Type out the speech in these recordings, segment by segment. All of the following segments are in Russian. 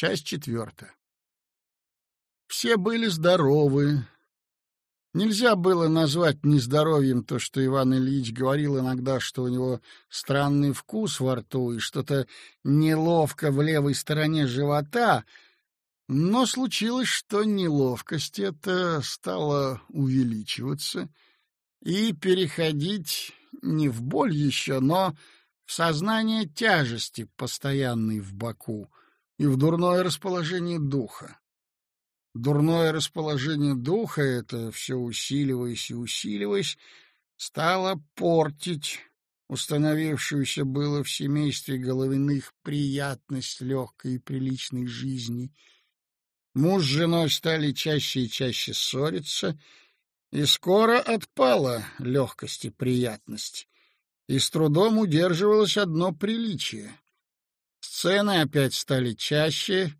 Часть четвертая. Все были здоровы. Нельзя было назвать нездоровьем то, что Иван Ильич говорил иногда, что у него странный вкус во рту и что-то неловко в левой стороне живота, но случилось, что неловкость эта стала увеличиваться и переходить не в боль еще, но в сознание тяжести, постоянной в боку, и в дурное расположение духа. Дурное расположение духа, это все усиливаясь и усиливаясь, стало портить установившуюся было в семействе Головиных приятность легкой и приличной жизни. Муж с женой стали чаще и чаще ссориться, и скоро отпала легкость и приятность, и с трудом удерживалось одно приличие. Сцены опять стали чаще,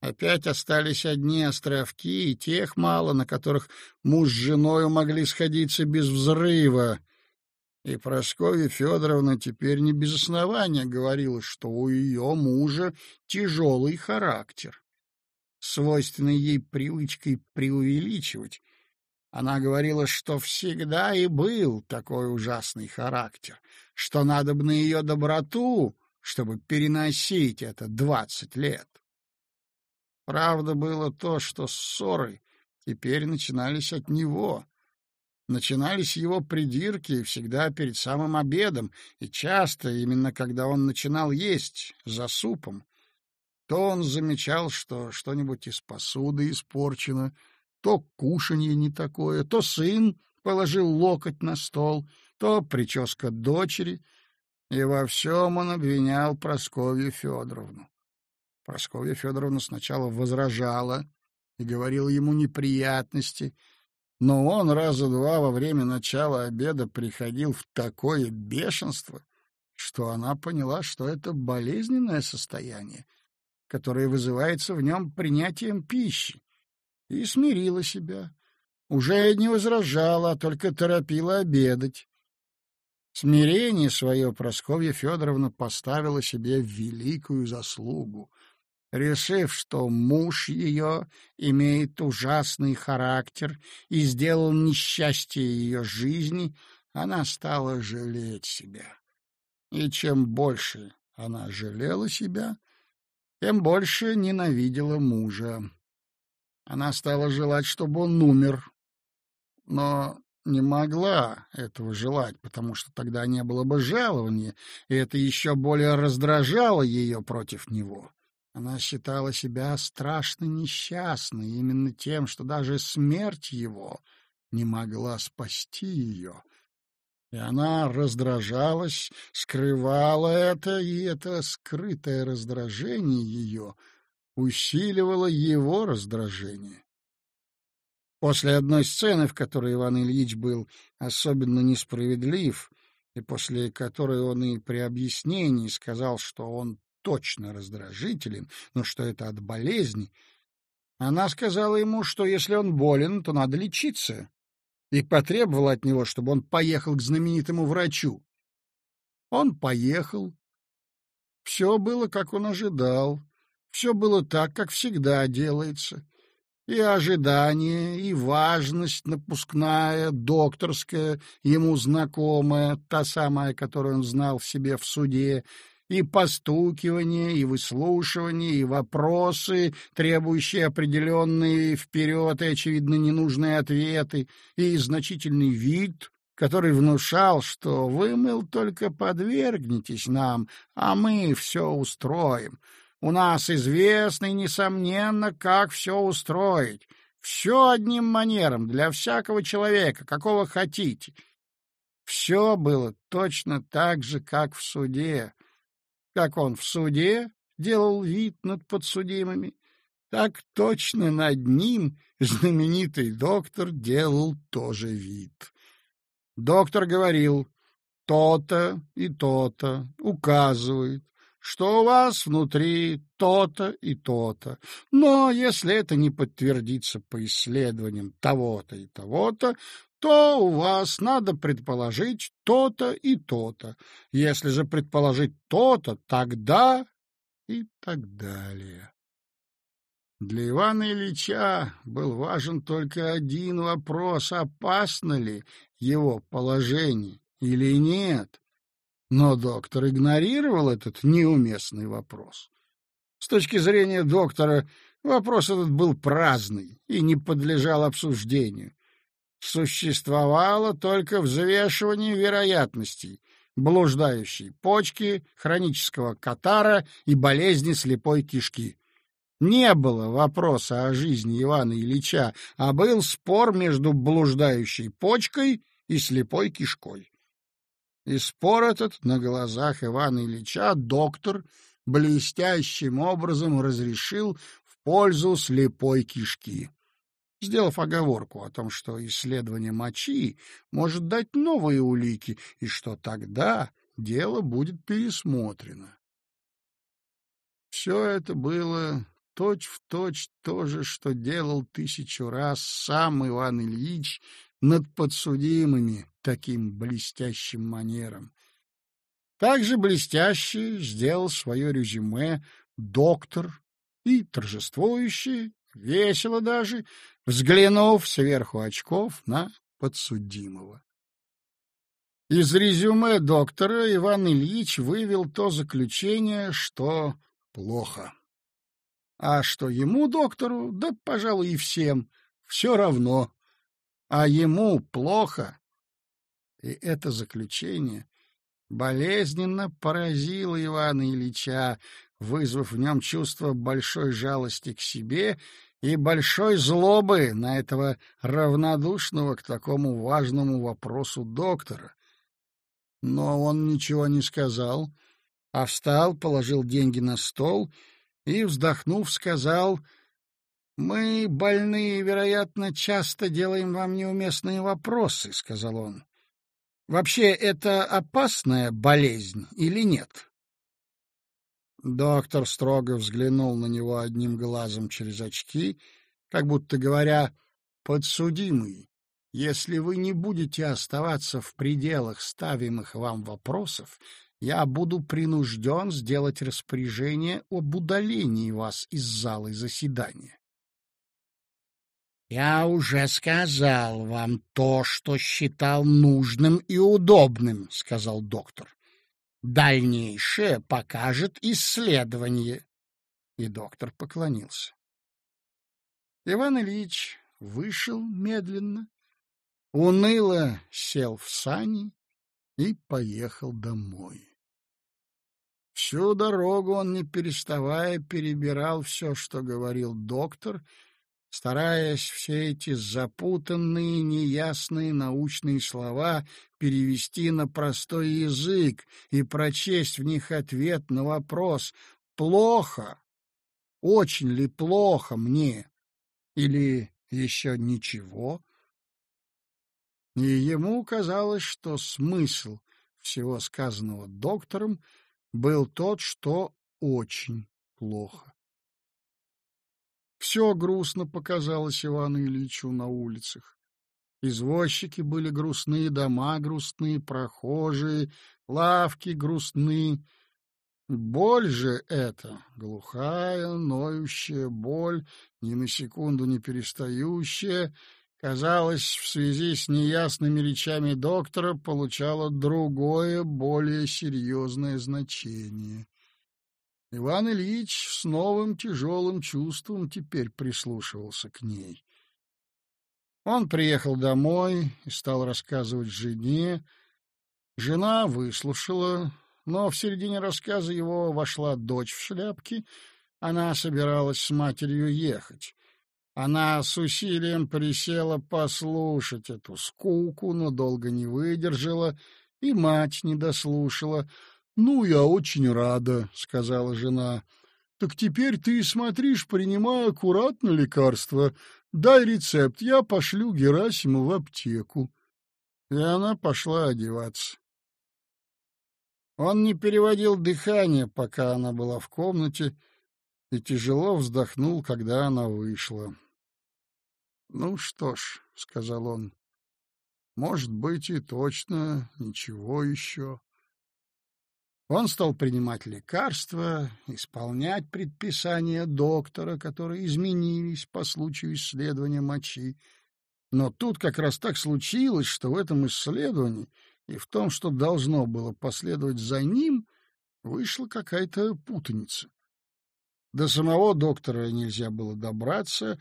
опять остались одни островки, и тех мало, на которых муж с женой могли сходиться без взрыва. И Прасковья Федоровна теперь не без основания говорила, что у ее мужа тяжелый характер. Свойственной ей привычкой преувеличивать, она говорила, что всегда и был такой ужасный характер, что надо бы на ее доброту чтобы переносить это двадцать лет. Правда было то, что ссоры теперь начинались от него. Начинались его придирки всегда перед самым обедом, и часто именно когда он начинал есть за супом. То он замечал, что что-нибудь из посуды испорчено, то кушанье не такое, то сын положил локоть на стол, то прическа дочери — и во всем он обвинял Прасковью Федоровну. Прасковья Федоровна сначала возражала и говорила ему неприятности, но он раза два во время начала обеда приходил в такое бешенство, что она поняла, что это болезненное состояние, которое вызывается в нем принятием пищи, и смирила себя. Уже не возражала, а только торопила обедать. Смирение свое Прасковья Федоровна поставила себе в великую заслугу. Решив, что муж ее имеет ужасный характер и сделал несчастье ее жизни, она стала жалеть себя. И чем больше она жалела себя, тем больше ненавидела мужа. Она стала желать, чтобы он умер, но не могла этого желать, потому что тогда не было бы жалования, и это еще более раздражало ее против него. Она считала себя страшно несчастной именно тем, что даже смерть его не могла спасти ее. И она раздражалась, скрывала это, и это скрытое раздражение ее усиливало его раздражение. После одной сцены, в которой Иван Ильич был особенно несправедлив, и после которой он и при объяснении сказал, что он точно раздражителен, но что это от болезни, она сказала ему, что если он болен, то надо лечиться, и потребовала от него, чтобы он поехал к знаменитому врачу. Он поехал. Все было, как он ожидал. Все было так, как всегда делается. И ожидание, и важность напускная, докторская, ему знакомая, та самая, которую он знал в себе в суде, и постукивание, и выслушивание, и вопросы, требующие определенные вперед и, очевидно, ненужные ответы, и значительный вид, который внушал, что вы, мыл, только подвергнетесь нам, а мы все устроим. У нас известно и несомненно, как все устроить. Все одним манером, для всякого человека, какого хотите. Все было точно так же, как в суде. Как он в суде делал вид над подсудимыми, так точно над ним знаменитый доктор делал тоже вид. Доктор говорил то-то и то-то, указывает, что у вас внутри то-то и то-то. Но если это не подтвердится по исследованиям того-то и того-то, то у вас надо предположить то-то и то-то. Если же предположить то-то, тогда и так далее. Для Ивана Ильича был важен только один вопрос, опасно ли его положение или нет. Но доктор игнорировал этот неуместный вопрос. С точки зрения доктора, вопрос этот был праздный и не подлежал обсуждению. Существовало только взвешивание вероятностей блуждающей почки, хронического катара и болезни слепой кишки. Не было вопроса о жизни Ивана Ильича, а был спор между блуждающей почкой и слепой кишкой. И спор этот на глазах Ивана Ильича доктор блестящим образом разрешил в пользу слепой кишки, сделав оговорку о том, что исследование мочи может дать новые улики, и что тогда дело будет пересмотрено. Все это было точь-в-точь то же, что делал тысячу раз сам Иван Ильич над подсудимыми таким блестящим манером. Также блестяще сделал свое резюме доктор и торжествующий, весело даже, взглянув сверху очков на подсудимого. Из резюме доктора Иван Ильич вывел то заключение, что плохо. А что ему, доктору, да, пожалуй, и всем, все равно. А ему плохо. И это заключение болезненно поразило Ивана Ильича, вызвав в нем чувство большой жалости к себе и большой злобы на этого равнодушного к такому важному вопросу доктора. Но он ничего не сказал, а встал, положил деньги на стол — и, вздохнув, сказал, «Мы, больные, вероятно, часто делаем вам неуместные вопросы», — сказал он. «Вообще, это опасная болезнь или нет?» Доктор строго взглянул на него одним глазом через очки, как будто говоря, «Подсудимый, если вы не будете оставаться в пределах ставимых вам вопросов, я буду принужден сделать распоряжение об удалении вас из зала заседания. «Я уже сказал вам то, что считал нужным и удобным», — сказал доктор. «Дальнейшее покажет исследование». И доктор поклонился. Иван Ильич вышел медленно, уныло сел в сани и поехал домой. Всю дорогу он, не переставая, перебирал все, что говорил доктор, стараясь все эти запутанные, неясные научные слова перевести на простой язык и прочесть в них ответ на вопрос «Плохо? Очень ли плохо мне? Или еще ничего?» И ему казалось, что смысл всего сказанного доктором — был тот, что очень плохо. Все грустно показалось Ивану Ильичу на улицах. Извозчики были грустные, дома грустные, прохожие, лавки грустные. Боль же эта, глухая, ноющая боль, ни на секунду не перестающая, казалось, в связи с неясными речами доктора получала другое, более серьезное значение. Иван Ильич с новым тяжелым чувством теперь прислушивался к ней. Он приехал домой и стал рассказывать жене. Жена выслушала, но в середине рассказа его вошла дочь в шляпке. Она собиралась с матерью ехать. Она с усилием присела послушать эту скуку, но долго не выдержала, и мать не дослушала. — Ну, я очень рада, — сказала жена. — Так теперь ты смотришь, принимай аккуратно лекарство. Дай рецепт, я пошлю Герасиму в аптеку. И она пошла одеваться. Он не переводил дыхание, пока она была в комнате, и тяжело вздохнул, когда она вышла. «Ну что ж», — сказал он, — «может быть и точно ничего еще». Он стал принимать лекарства, исполнять предписания доктора, которые изменились по случаю исследования мочи. Но тут как раз так случилось, что в этом исследовании и в том, что должно было последовать за ним, вышла какая-то путаница. До самого доктора нельзя было добраться,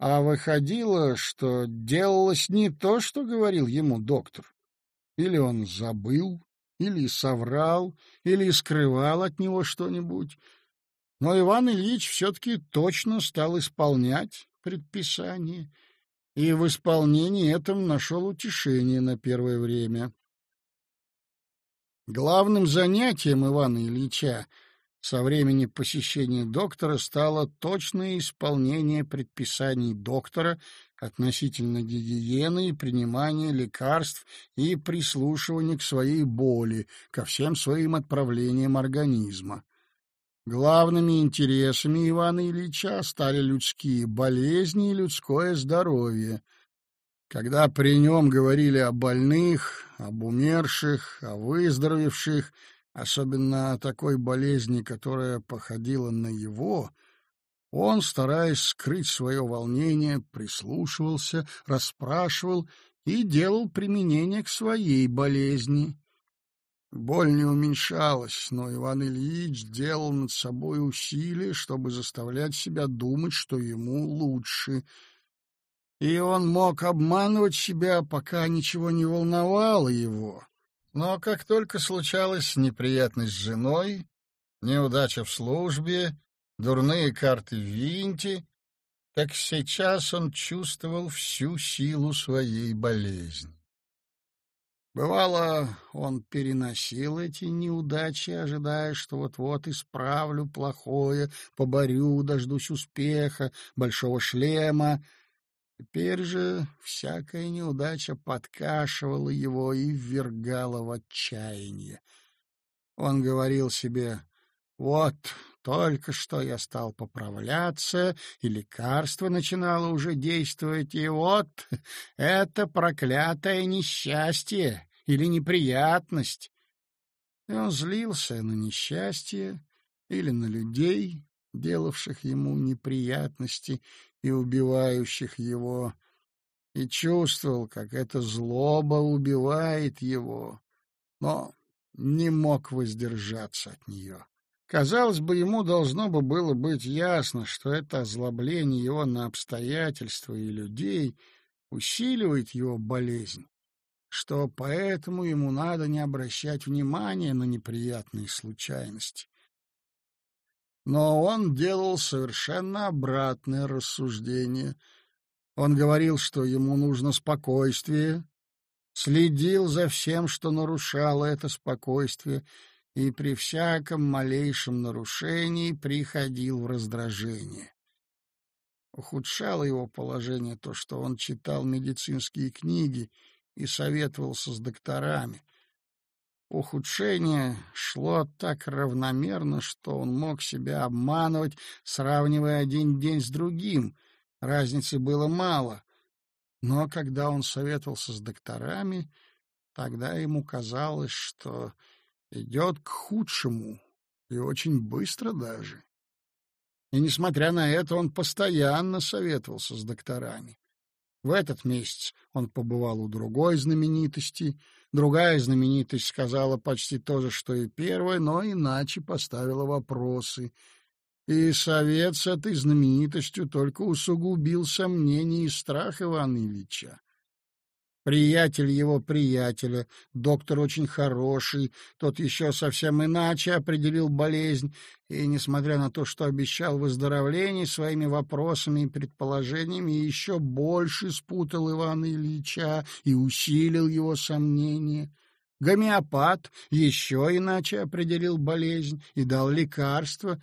а выходило, что делалось не то, что говорил ему доктор. Или он забыл, или соврал, или скрывал от него что-нибудь. Но Иван Ильич все-таки точно стал исполнять предписание, и в исполнении этом нашел утешение на первое время. Главным занятием Ивана Ильича со времени посещения доктора стало точное исполнение предписаний доктора относительно гигиены и принимания лекарств и прислушивания к своей боли, ко всем своим отправлениям организма. Главными интересами Ивана Ильича стали людские болезни и людское здоровье. Когда при нем говорили о больных, об умерших, о выздоровевших, особенно о такой болезни, которая походила на его, он, стараясь скрыть свое волнение, прислушивался, расспрашивал и делал применение к своей болезни. Боль не уменьшалась, но Иван Ильич делал над собой усилия, чтобы заставлять себя думать, что ему лучше. И он мог обманывать себя, пока ничего не волновало его. Но как только случалась неприятность с женой, неудача в службе, дурные карты в винте, так сейчас он чувствовал всю силу своей болезни. Бывало, он переносил эти неудачи, ожидая, что вот-вот исправлю плохое, поборю, дождусь успеха, большого шлема, Теперь же всякая неудача подкашивала его и ввергала в отчаяние. Он говорил себе, вот, только что я стал поправляться, и лекарство начинало уже действовать, и вот это проклятое несчастье или неприятность. И он злился на несчастье или на людей, делавших ему неприятности, и убивающих его, и чувствовал, как эта злоба убивает его, но не мог воздержаться от нее. Казалось бы, ему должно бы было быть ясно, что это озлобление его на обстоятельства и людей усиливает его болезнь, что поэтому ему надо не обращать внимания на неприятные случайности. Но он делал совершенно обратное рассуждение. Он говорил, что ему нужно спокойствие, следил за всем, что нарушало это спокойствие, и при всяком малейшем нарушении приходил в раздражение. Ухудшало его положение то, что он читал медицинские книги и советовался с докторами, Ухудшение шло так равномерно, что он мог себя обманывать, сравнивая один день с другим. Разницы было мало. Но когда он советовался с докторами, тогда ему казалось, что идет к худшему, и очень быстро даже. И, несмотря на это, он постоянно советовался с докторами. В этот месяц он побывал у другой знаменитости — Другая знаменитость сказала почти то же, что и первая, но иначе поставила вопросы. И совет с этой знаменитостью только усугубил сомнения и страх Ивана Ильича. Приятель его приятеля, доктор очень хороший, тот еще совсем иначе определил болезнь, и, несмотря на то, что обещал выздоровление, своими вопросами и предположениями еще больше спутал Ивана Ильича и усилил его сомнения. Гомеопат еще иначе определил болезнь и дал лекарство,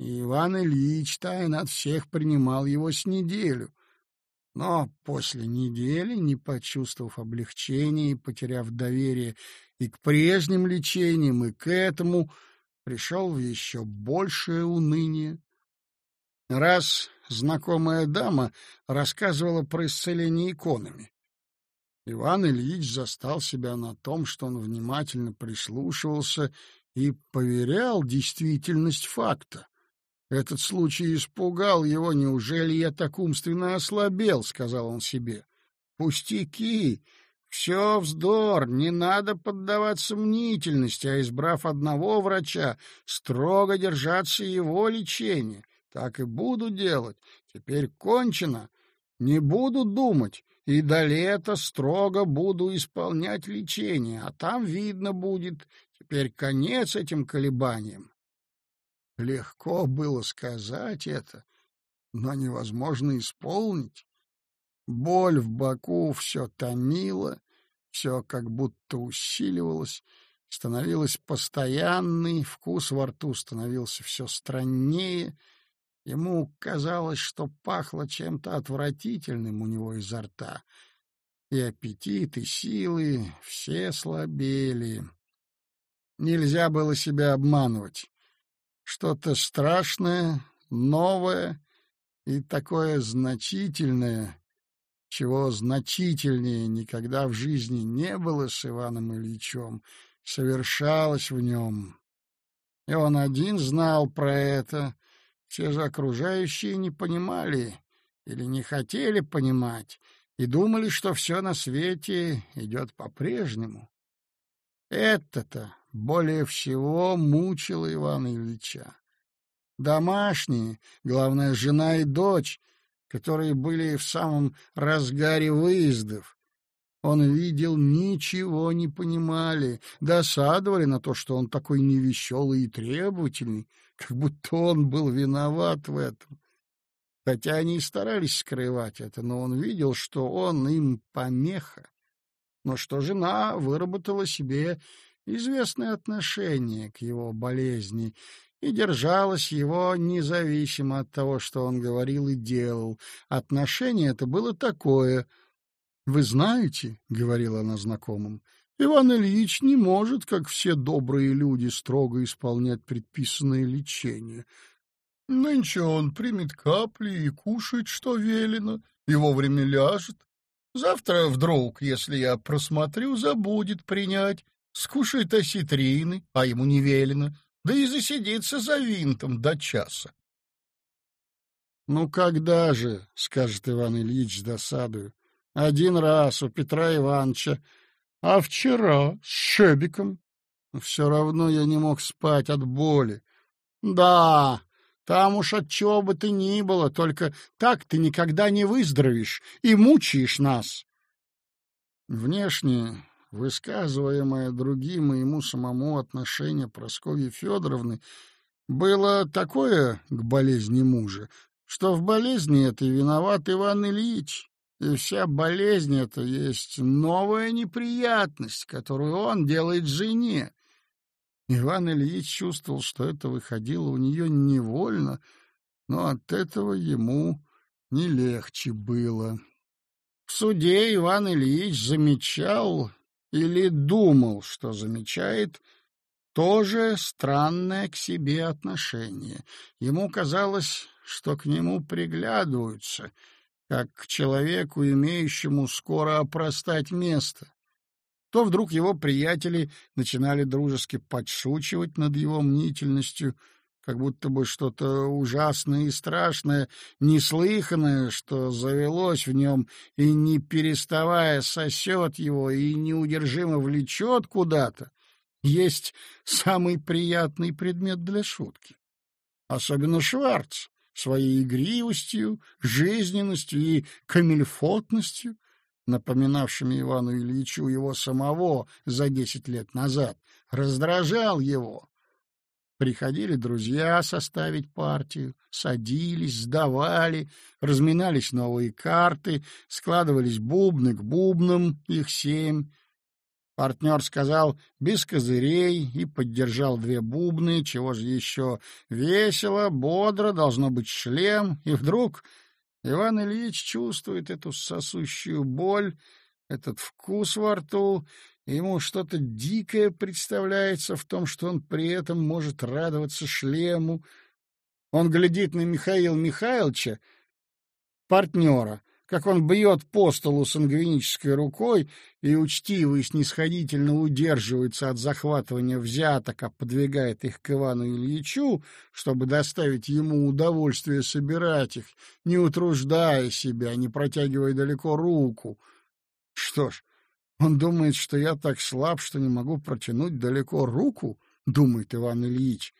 и Иван Ильич тайно от всех принимал его с неделю. Но после недели, не почувствовав облегчения и потеряв доверие и к прежним лечениям, и к этому, пришел в еще большее уныние. Раз знакомая дама рассказывала про исцеление иконами. Иван Ильич застал себя на том, что он внимательно прислушивался и поверял действительность факта. Этот случай испугал его. «Неужели я так умственно ослабел?» — сказал он себе. «Пустяки! Все вздор, не надо поддаваться мнительности, а, избрав одного врача, строго держаться его лечения. Так и буду делать. Теперь кончено. Не буду думать, и до лета строго буду исполнять лечение, а там видно будет. Теперь конец этим колебаниям. Легко было сказать это, но невозможно исполнить. Боль в боку все томила, все как будто усиливалось, становилось постоянный, вкус во рту становился все страннее. Ему казалось, что пахло чем-то отвратительным у него изо рта. И аппетит, и силы все слабели. Нельзя было себя обманывать. Что-то страшное, новое и такое значительное, чего значительнее никогда в жизни не было с Иваном Ильичем, совершалось в нем. И он один знал про это, все же окружающие не понимали или не хотели понимать и думали, что все на свете идет по-прежнему. Это-то более всего мучило Ивана Ильича. Домашние, главное, жена и дочь, которые были в самом разгаре выездов, он видел, ничего не понимали, досадовали на то, что он такой невеселый и требовательный, как будто он был виноват в этом. Хотя они и старались скрывать это, но он видел, что он им помеха. Но что жена выработала себе известное отношение к его болезни и держалась его независимо от того, что он говорил и делал. Отношение это было такое. «Вы знаете, — говорила она знакомым, — Иван Ильич не может, как все добрые люди, строго исполнять предписанное лечение. Нынче он примет капли и кушает, что велено, и вовремя ляжет. Завтра вдруг, если я просмотрю, забудет принять, скушает осетрины, а ему не велено, да и засидится за винтом до часа. — Ну когда же, — скажет Иван Ильич с досадою, — один раз у Петра Ивановича, а вчера с Шебиком. Все равно я не мог спать от боли. Да, там уж от чего бы ты ни было, только так ты никогда не выздоровеешь и мучаешь нас. Внешне высказываемое другим и ему самому отношение Прасковьи Федоровны было такое к болезни мужа, что в болезни этой виноват Иван Ильич, и вся болезнь эта есть новая неприятность, которую он делает жене. Иван Ильич чувствовал, что это выходило у нее невольно, но от этого ему не легче было. В суде Иван Ильич замечал или думал, что замечает, тоже странное к себе отношение. Ему казалось, что к нему приглядываются, как к человеку, имеющему скоро опростать место. То вдруг его приятели начинали дружески подшучивать над его мнительностью — как будто бы что-то ужасное и страшное, неслыханное, что завелось в нем и, не переставая, сосет его и неудержимо влечет куда-то, есть самый приятный предмет для шутки. Особенно Шварц своей игривостью, жизненностью и камельфотностью, напоминавшими Ивану Ильичу его самого за десять лет назад, раздражал его, Приходили друзья составить партию, садились, сдавали, разминались новые карты, складывались бубны к бубнам, их семь. Партнер сказал «без козырей» и поддержал две бубны, чего же еще весело, бодро, должно быть шлем, и вдруг Иван Ильич чувствует эту сосущую боль, этот вкус во рту, Ему что-то дикое представляется в том, что он при этом может радоваться шлему. Он глядит на Михаила Михайловича, партнера, как он бьет по столу сангвинической рукой и учтиво и снисходительно удерживается от захватывания взяток, а подвигает их к Ивану Ильичу, чтобы доставить ему удовольствие собирать их, не утруждая себя, не протягивая далеко руку. Что ж, он думает, что я так слаб, что не могу протянуть далеко руку, думает Иван Ильич.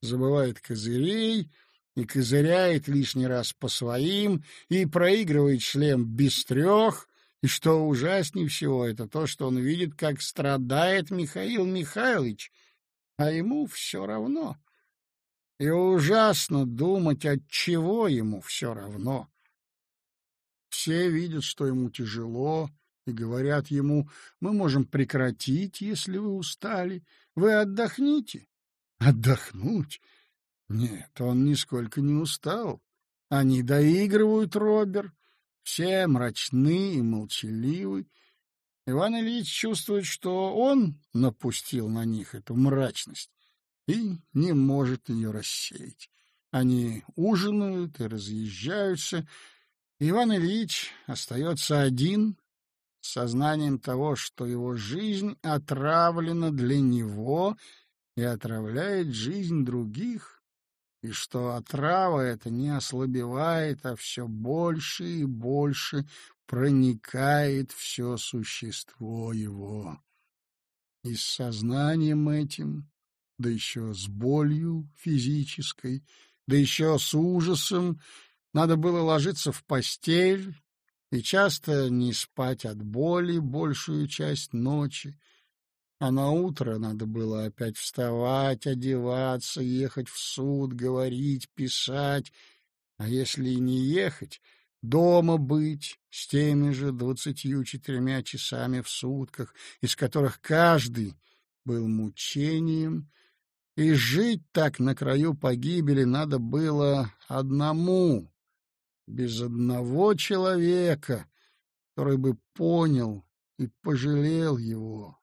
Забывает козырей, и козыряет лишний раз по своим, и проигрывает шлем без трех, и что ужаснее всего, это то, что он видит, как страдает Михаил Михайлович, а ему все равно. И ужасно думать, от чего ему все равно. Все видят, что ему тяжело, и говорят ему, мы можем прекратить, если вы устали, вы отдохните. Отдохнуть? Нет, он нисколько не устал. Они доигрывают, Робер. Все мрачны и молчаливы. Иван Ильич чувствует, что он напустил на них эту мрачность и не может ее рассеять. Они ужинают и разъезжаются. Иван Ильич остается один сознанием того, что его жизнь отравлена для него и отравляет жизнь других и что отрава эта не ослабевает, а все больше и больше проникает все существо его. И с сознанием этим, да еще с болью физической, да еще с ужасом, надо было ложиться в постель и часто не спать от боли большую часть ночи, а на утро надо было опять вставать, одеваться, ехать в суд, говорить, писать. А если и не ехать, дома быть с теми же двадцатью четырьмя часами в сутках, из которых каждый был мучением, и жить так на краю погибели надо было одному, без одного человека, который бы понял и пожалел его.